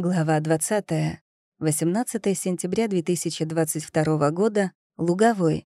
Глава 20. 18 сентября 2022 года. Луговой.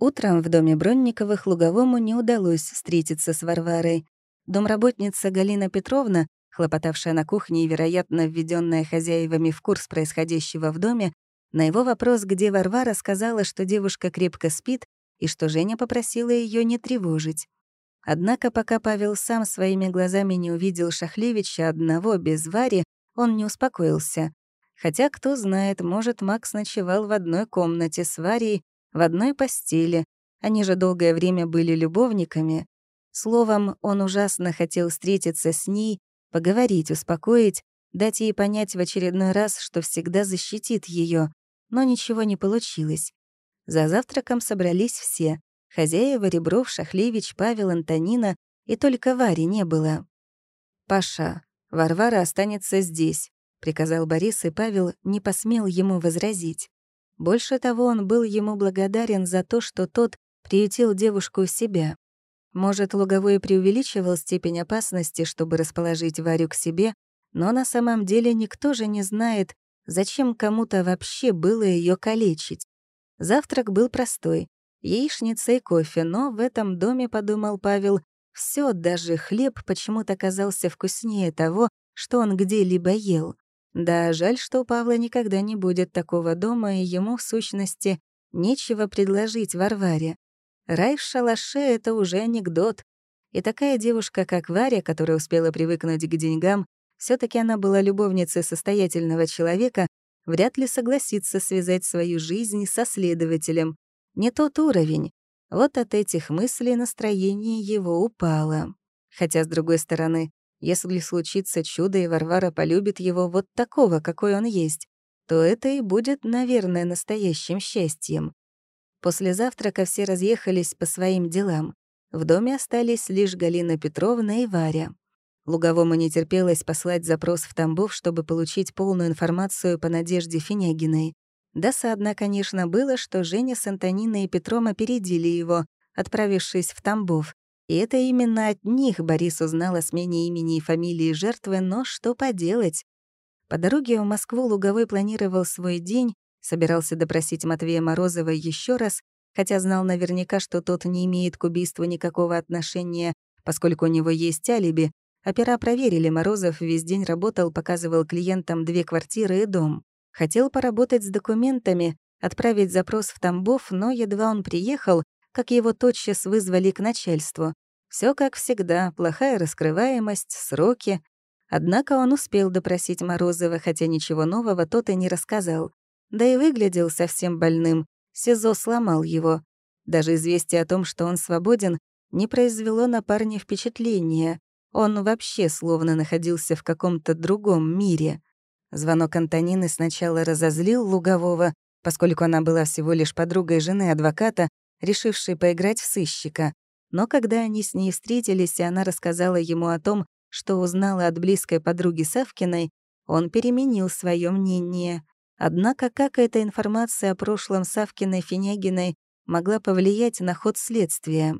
Утром в доме Бронниковых Луговому не удалось встретиться с Варварой. Домработница Галина Петровна, хлопотавшая на кухне и, вероятно, введенная хозяевами в курс происходящего в доме, на его вопрос, где Варвара, сказала, что девушка крепко спит и что Женя попросила ее не тревожить. Однако, пока Павел сам своими глазами не увидел Шахлевича одного без Вари, он не успокоился. Хотя, кто знает, может, Макс ночевал в одной комнате с Варей, в одной постели. Они же долгое время были любовниками. Словом, он ужасно хотел встретиться с ней, поговорить, успокоить, дать ей понять в очередной раз, что всегда защитит ее, но ничего не получилось. За завтраком собрались все — хозяева, Ребров, Шахлевич, Павел, Антонина, и только Вари не было. «Паша, Варвара останется здесь», — приказал Борис, и Павел не посмел ему возразить. Больше того, он был ему благодарен за то, что тот приютил девушку у себя. Может, Луговой преувеличивал степень опасности, чтобы расположить Варю к себе, но на самом деле никто же не знает, зачем кому-то вообще было ее калечить. Завтрак был простой — яичница и кофе, но в этом доме, подумал Павел, все, даже хлеб почему-то казался вкуснее того, что он где-либо ел. Да, жаль, что у Павла никогда не будет такого дома, и ему, в сущности, нечего предложить Варваре. Рай в шалаше — это уже анекдот. И такая девушка, как Варя, которая успела привыкнуть к деньгам, все таки она была любовницей состоятельного человека, вряд ли согласится связать свою жизнь со следователем. Не тот уровень. Вот от этих мыслей настроение его упало. Хотя, с другой стороны, если случится чудо, и Варвара полюбит его вот такого, какой он есть, то это и будет, наверное, настоящим счастьем. После завтрака все разъехались по своим делам. В доме остались лишь Галина Петровна и Варя. Луговому не терпелось послать запрос в Тамбов, чтобы получить полную информацию по Надежде Финягиной. Досадно, конечно, было, что Женя с Антониной и Петром опередили его, отправившись в Тамбов. И это именно от них Борис узнал о смене имени и фамилии жертвы, но что поделать? По дороге в Москву Луговой планировал свой день, собирался допросить Матвея Морозова еще раз, хотя знал наверняка, что тот не имеет к убийству никакого отношения, поскольку у него есть алиби. Опера проверили, Морозов весь день работал, показывал клиентам две квартиры и дом. Хотел поработать с документами, отправить запрос в Тамбов, но едва он приехал, как его тотчас вызвали к начальству. Все как всегда, плохая раскрываемость, сроки. Однако он успел допросить Морозова, хотя ничего нового тот и не рассказал. Да и выглядел совсем больным. СИЗО сломал его. Даже известие о том, что он свободен, не произвело на парня впечатления. Он вообще словно находился в каком-то другом мире. Звонок Антонины сначала разозлил Лугового, поскольку она была всего лишь подругой жены адвоката, решившей поиграть в сыщика. Но когда они с ней встретились, и она рассказала ему о том, что узнала от близкой подруги Савкиной, он переменил свое мнение. Однако как эта информация о прошлом Савкиной Финягиной могла повлиять на ход следствия?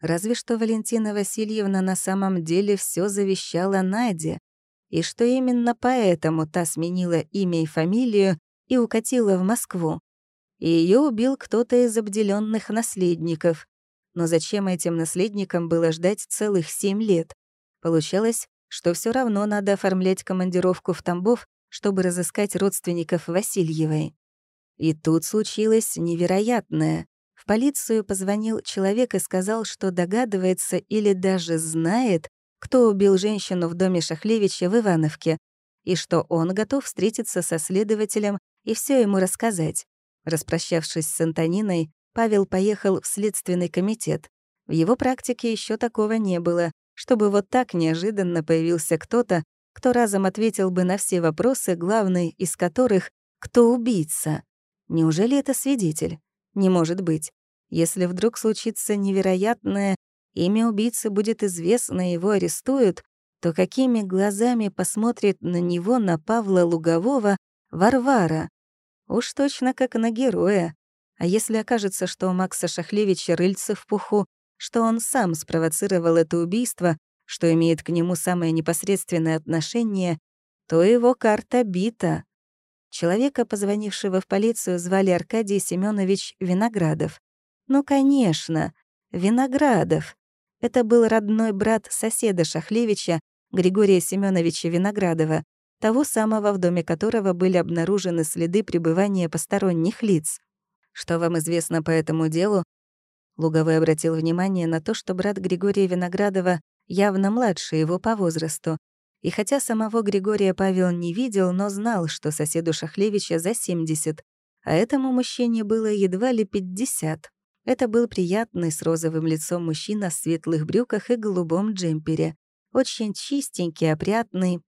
Разве что Валентина Васильевна на самом деле все завещала Наде, и что именно поэтому та сменила имя и фамилию и укатила в Москву. И ее убил кто-то из обделенных наследников. Но зачем этим наследникам было ждать целых семь лет? Получалось, что все равно надо оформлять командировку в Тамбов, чтобы разыскать родственников Васильевой. И тут случилось невероятное. В полицию позвонил человек и сказал, что догадывается или даже знает, кто убил женщину в доме Шахлевича в Ивановке, и что он готов встретиться со следователем и все ему рассказать. Распрощавшись с Антониной, Павел поехал в Следственный комитет. В его практике еще такого не было, чтобы вот так неожиданно появился кто-то, кто разом ответил бы на все вопросы, главный из которых — кто убийца. Неужели это свидетель? Не может быть. Если вдруг случится невероятное, имя убийцы будет известно, его арестуют, то какими глазами посмотрит на него, на Павла Лугового, Варвара? Уж точно как на героя. А если окажется, что у Макса Шахлевича рыльце в пуху, что он сам спровоцировал это убийство, что имеет к нему самое непосредственное отношение, то его карта бита. Человека, позвонившего в полицию, звали Аркадий Семенович Виноградов. Ну, конечно, Виноградов. Это был родной брат соседа Шахлевича, Григория Семеновича Виноградова, того самого, в доме которого были обнаружены следы пребывания посторонних лиц. Что вам известно по этому делу? Луговой обратил внимание на то, что брат Григория Виноградова явно младше его по возрасту. И хотя самого Григория Павел не видел, но знал, что соседу Шахлевича за 70, а этому мужчине было едва ли 50. Это был приятный с розовым лицом мужчина в светлых брюках и голубом джемпере. Очень чистенький, опрятный.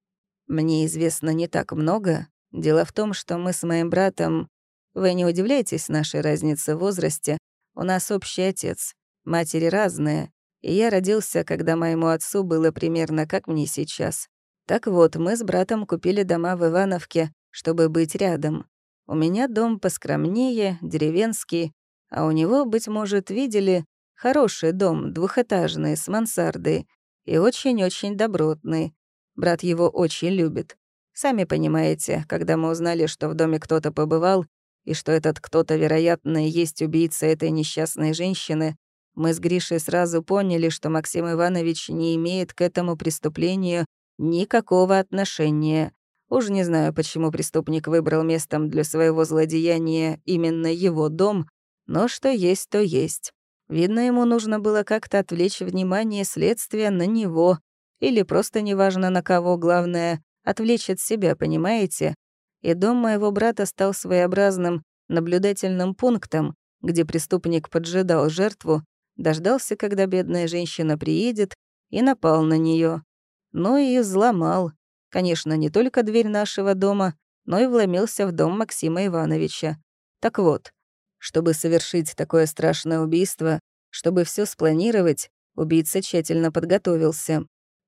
Мне известно не так много. Дело в том, что мы с моим братом... Вы не удивляйтесь нашей разнице в возрасте. У нас общий отец. Матери разные. И я родился, когда моему отцу было примерно как мне сейчас. Так вот, мы с братом купили дома в Ивановке, чтобы быть рядом. У меня дом поскромнее, деревенский, а у него, быть может, видели хороший дом, двухэтажный, с мансардой, и очень-очень добротный. Брат его очень любит. Сами понимаете, когда мы узнали, что в доме кто-то побывал, и что этот кто-то, вероятно, есть убийца этой несчастной женщины, мы с Гришей сразу поняли, что Максим Иванович не имеет к этому преступлению никакого отношения. Уж не знаю, почему преступник выбрал местом для своего злодеяния именно его дом, но что есть, то есть. Видно, ему нужно было как-то отвлечь внимание следствия на него. Или просто неважно на кого, главное — отвлечь от себя, понимаете? И дом моего брата стал своеобразным наблюдательным пунктом, где преступник поджидал жертву, дождался, когда бедная женщина приедет, и напал на нее. Ну и взломал. Конечно, не только дверь нашего дома, но и вломился в дом Максима Ивановича. Так вот, чтобы совершить такое страшное убийство, чтобы все спланировать, убийца тщательно подготовился.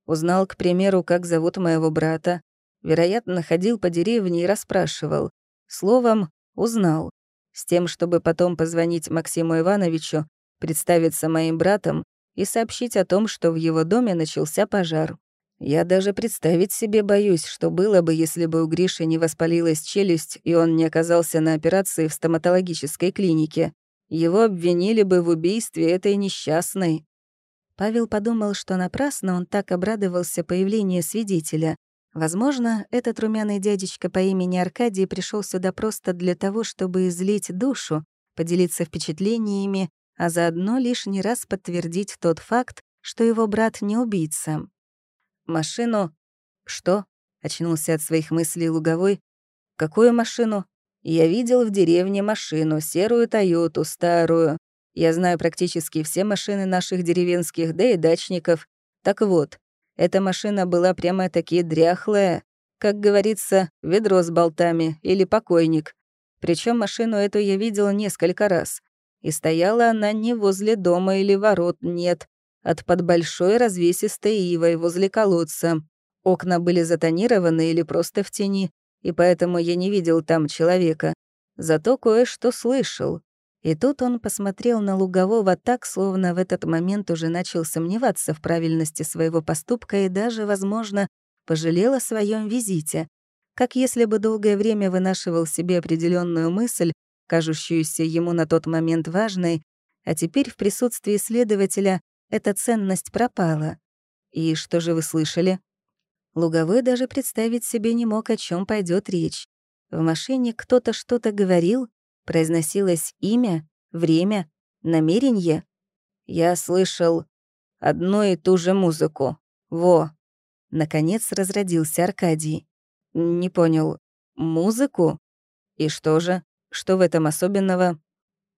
Узнал, к примеру, как зовут моего брата. Вероятно, ходил по деревне и расспрашивал. Словом, узнал. С тем, чтобы потом позвонить Максиму Ивановичу, представиться моим братом и сообщить о том, что в его доме начался пожар. Я даже представить себе боюсь, что было бы, если бы у Гриши не воспалилась челюсть, и он не оказался на операции в стоматологической клинике. Его обвинили бы в убийстве этой несчастной. Павел подумал, что напрасно он так обрадовался появлению свидетеля. Возможно, этот румяный дядечка по имени Аркадий пришел сюда просто для того, чтобы излить душу, поделиться впечатлениями, а заодно лишний раз подтвердить тот факт, что его брат не убийца. Машину? Что? Очнулся от своих мыслей Луговой. Какую машину? Я видел в деревне машину, серую Тойоту, старую. Я знаю практически все машины наших деревенских, да и дачников. Так вот, эта машина была прямо-таки дряхлая. Как говорится, ведро с болтами или покойник. Причем машину эту я видел несколько раз. И стояла она не возле дома или ворот, нет, от под большой развесистой ивой возле колодца. Окна были затонированы или просто в тени, и поэтому я не видел там человека. Зато кое-что слышал. И тут он посмотрел на Лугового так, словно в этот момент уже начал сомневаться в правильности своего поступка и даже, возможно, пожалел о своем визите. Как если бы долгое время вынашивал себе определенную мысль, кажущуюся ему на тот момент важной, а теперь в присутствии следователя эта ценность пропала. И что же вы слышали? Луговой даже представить себе не мог, о чем пойдет речь. В машине кто-то что-то говорил, произносилось имя, время, намерение. Я слышал одну и ту же музыку. Во. Наконец разродился Аркадий. Не понял. Музыку? И что же? Что в этом особенного?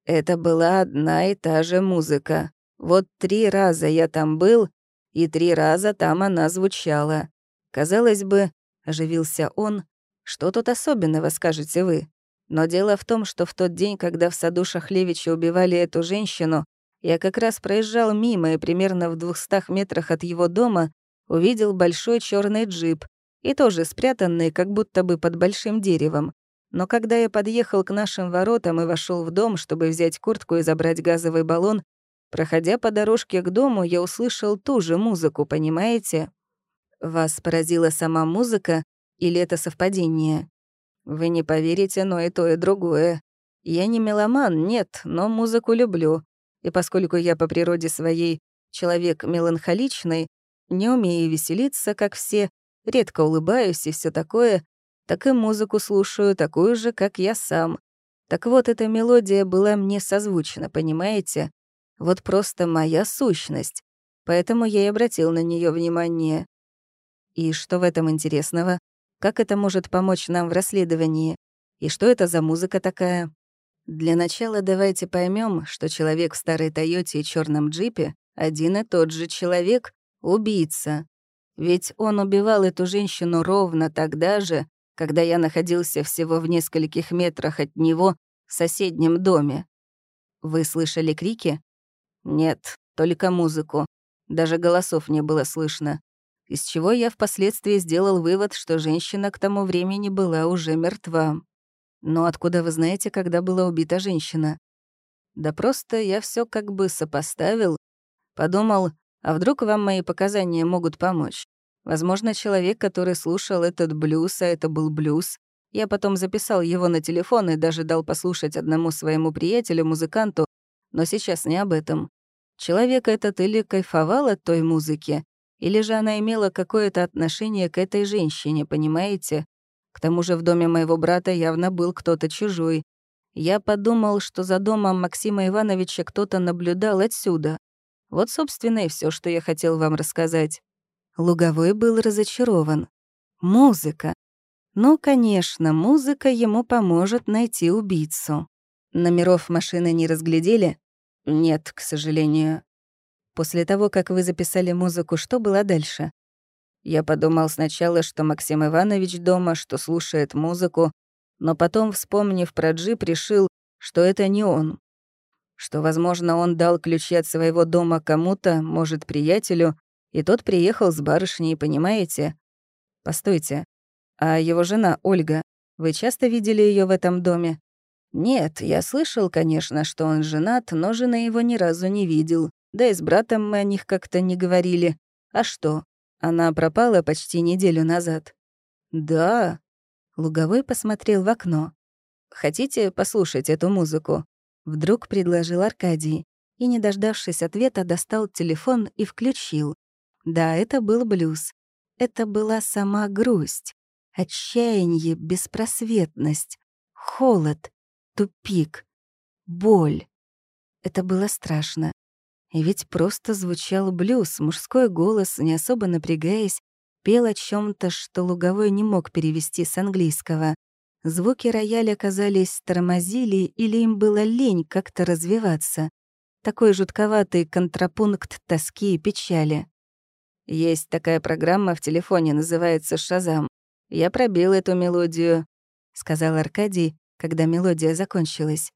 Это была одна и та же музыка. Вот три раза я там был, и три раза там она звучала. Казалось бы, оживился он, что тут особенного, скажете вы? Но дело в том, что в тот день, когда в саду Шахлевича убивали эту женщину, я как раз проезжал мимо и примерно в двухстах метрах от его дома увидел большой черный джип, и тоже спрятанный, как будто бы под большим деревом. Но когда я подъехал к нашим воротам и вошел в дом, чтобы взять куртку и забрать газовый баллон, Проходя по дорожке к дому, я услышал ту же музыку, понимаете? Вас поразила сама музыка Или это совпадение? Вы не поверите, но и то, и другое. Я не меломан, нет, но музыку люблю. И поскольку я по природе своей человек меланхоличный, не умею веселиться, как все, редко улыбаюсь и все такое, так и музыку слушаю такую же, как я сам. Так вот, эта мелодия была мне созвучна, понимаете? Вот просто моя сущность. Поэтому я и обратил на нее внимание. И что в этом интересного? Как это может помочь нам в расследовании? И что это за музыка такая? Для начала давайте поймем, что человек в старой Тойоте и черном джипе один и тот же человек — убийца. Ведь он убивал эту женщину ровно тогда же, когда я находился всего в нескольких метрах от него в соседнем доме. Вы слышали крики? Нет, только музыку. Даже голосов не было слышно. Из чего я впоследствии сделал вывод, что женщина к тому времени была уже мертва. Но откуда вы знаете, когда была убита женщина? Да просто я все как бы сопоставил. Подумал, а вдруг вам мои показания могут помочь? Возможно, человек, который слушал этот блюз, а это был блюз, я потом записал его на телефон и даже дал послушать одному своему приятелю, музыканту, но сейчас не об этом. Человек этот или кайфовал от той музыки, или же она имела какое-то отношение к этой женщине, понимаете? К тому же в доме моего брата явно был кто-то чужой. Я подумал, что за домом Максима Ивановича кто-то наблюдал отсюда. Вот, собственно, и все, что я хотел вам рассказать. Луговой был разочарован. Музыка. Ну, конечно, музыка ему поможет найти убийцу. Номеров машины не разглядели? Нет, к сожалению. После того, как вы записали музыку, что было дальше? Я подумал сначала, что Максим Иванович дома, что слушает музыку, но потом, вспомнив про джип, решил, что это не он. Что, возможно, он дал ключи от своего дома кому-то, может, приятелю, и тот приехал с барышней, понимаете? Постойте, а его жена Ольга, вы часто видели ее в этом доме? Нет, я слышал, конечно, что он женат, но жены его ни разу не видел. Да и с братом мы о них как-то не говорили. А что? Она пропала почти неделю назад. Да. Луговой посмотрел в окно. Хотите послушать эту музыку? Вдруг предложил Аркадий и, не дождавшись ответа, достал телефон и включил. Да, это был блюз. Это была сама грусть, отчаяние, беспросветность, холод, тупик, боль. Это было страшно. И ведь просто звучал блюз, мужской голос, не особо напрягаясь, пел о чем то что Луговой не мог перевести с английского. Звуки рояля, казались, тормозили или им было лень как-то развиваться. Такой жутковатый контрапункт тоски и печали. Есть такая программа в телефоне, называется «Шазам». Я пробил эту мелодию», — сказал Аркадий, когда мелодия закончилась.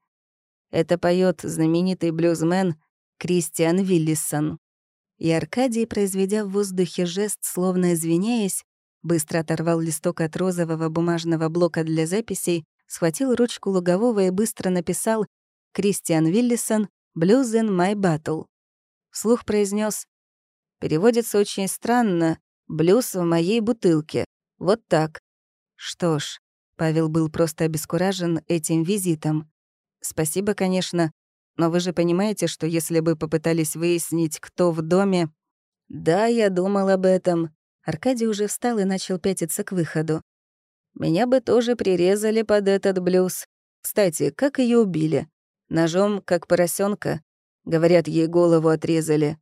Это поет знаменитый блюзмен Кристиан Виллисон. И Аркадий, произведя в воздухе жест, словно извиняясь, быстро оторвал листок от розового бумажного блока для записей, схватил ручку лугового и быстро написал «Кристиан Виллисон, Blues in my battle». Вслух произнес Переводится очень странно «блюз в моей бутылке». Вот так. Что ж, Павел был просто обескуражен этим визитом. Спасибо, конечно, но вы же понимаете, что если бы попытались выяснить, кто в доме... Да, я думал об этом. Аркадий уже встал и начал пятиться к выходу. Меня бы тоже прирезали под этот блюз. Кстати, как ее убили? Ножом, как поросенка. Говорят, ей голову отрезали.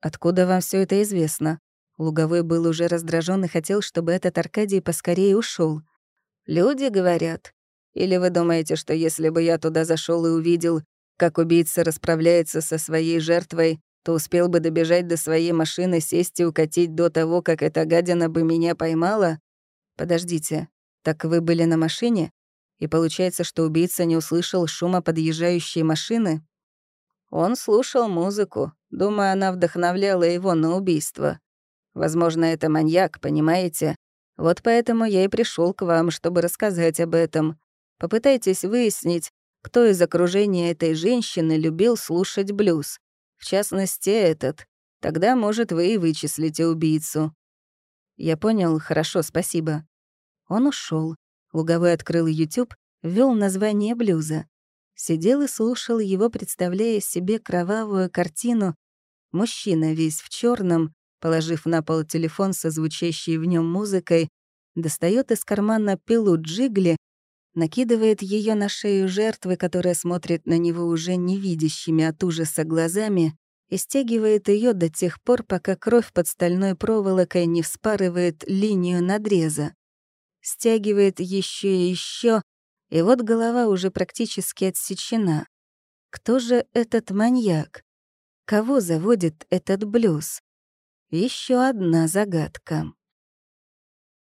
«Откуда вам все это известно?» Луговой был уже раздражен и хотел, чтобы этот Аркадий поскорее ушел. «Люди говорят. Или вы думаете, что если бы я туда зашел и увидел, как убийца расправляется со своей жертвой, то успел бы добежать до своей машины, сесть и укатить до того, как эта гадина бы меня поймала? Подождите, так вы были на машине? И получается, что убийца не услышал шума подъезжающей машины? Он слушал музыку, думаю, она вдохновляла его на убийство. Возможно, это маньяк, понимаете? Вот поэтому я и пришел к вам, чтобы рассказать об этом. Попытайтесь выяснить, кто из окружения этой женщины любил слушать блюз. В частности, этот. Тогда, может, вы и вычислите убийцу. Я понял, хорошо, спасибо. Он ушел. Луговой открыл YouTube, ввел название блюза. Сидел и слушал его, представляя себе кровавую картину. Мужчина весь в черном, положив на пол телефон со звучащей в нем музыкой, достает из кармана пилу Джигли, накидывает ее на шею жертвы, которая смотрит на него уже невидящими от ужаса глазами, и стягивает ее до тех пор, пока кровь под стальной проволокой не вспарывает линию надреза. Стягивает еще и еще, и вот голова уже практически отсечена. Кто же этот маньяк? Кого заводит этот блюз? Еще одна загадка.